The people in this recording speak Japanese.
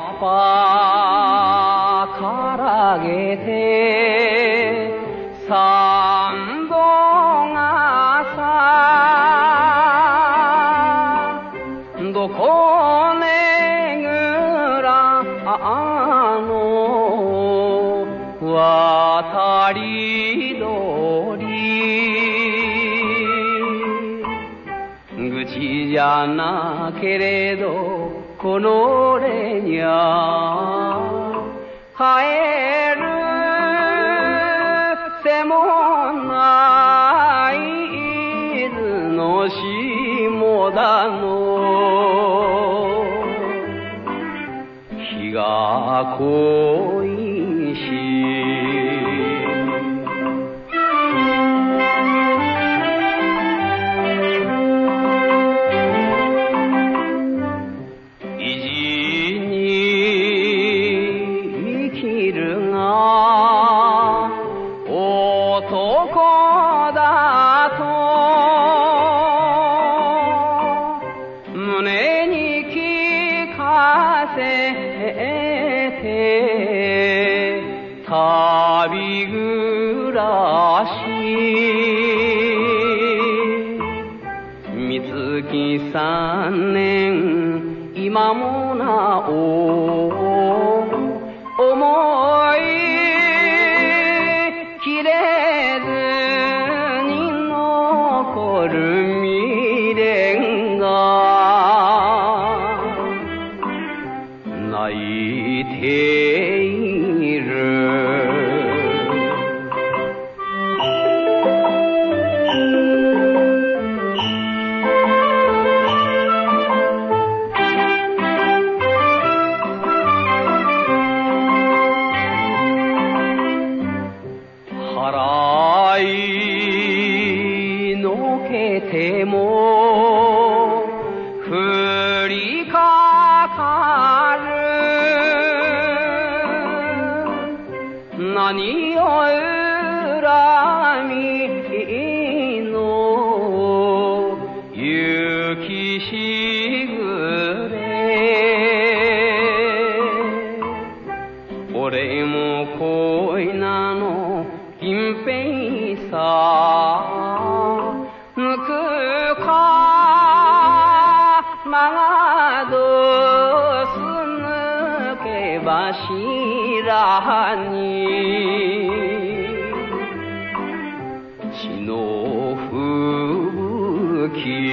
葉っからげて三度がさどこねぐらあの渡り鳥。じゃなけれどこの俺にゃ帰るせもない伊豆の下田の日が濃い。し旅暮らし。三月三年今もなお。のけても降りかかる。何を恨みの雪しぐれ。俺も恋なの隠蔽に。血の吹雪